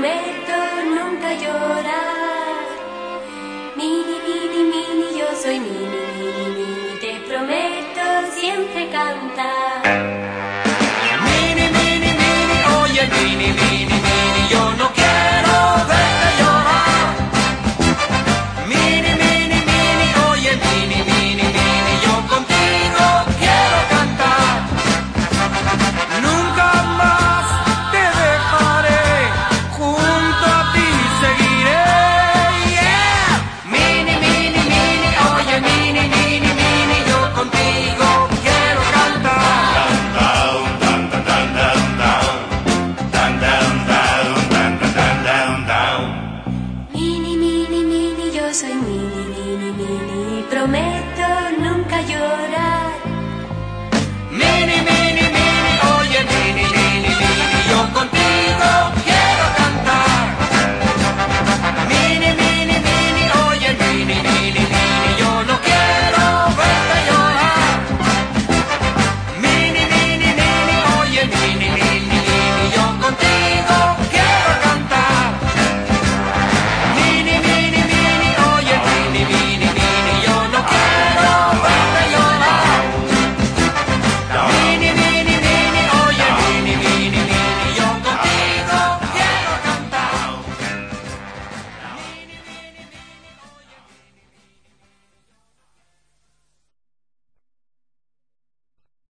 Te prometo nunca llorar. Mini, mini, mini, yo soy mini, mini, mini, te prometo siempre cantar.